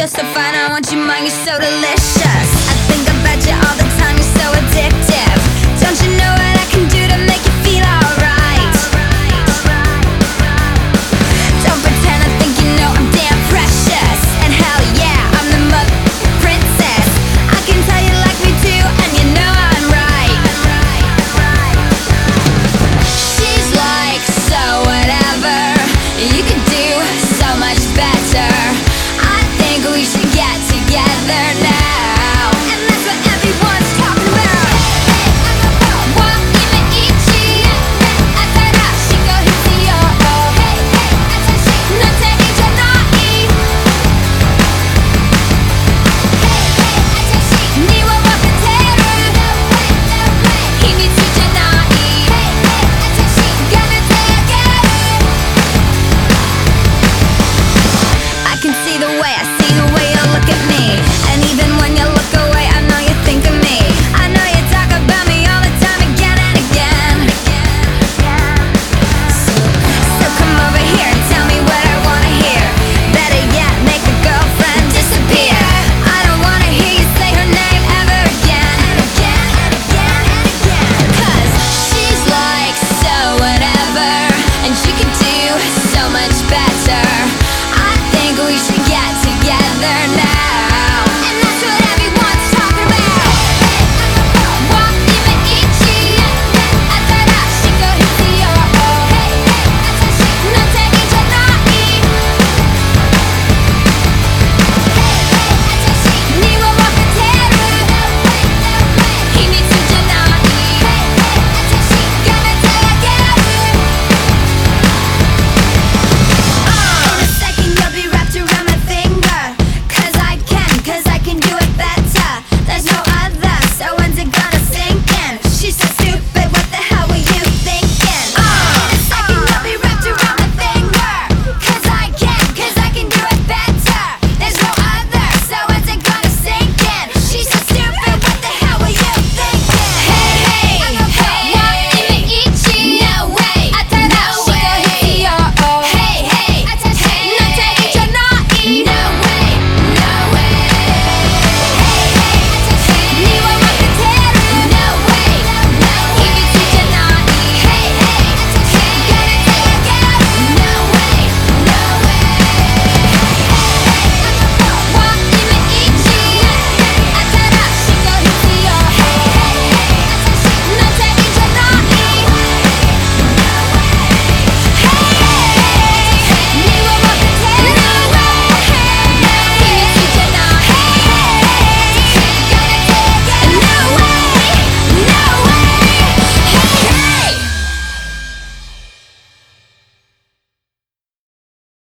You're so fine, I want you, mine, you're so delicious I think about you all the time, you're so addictive.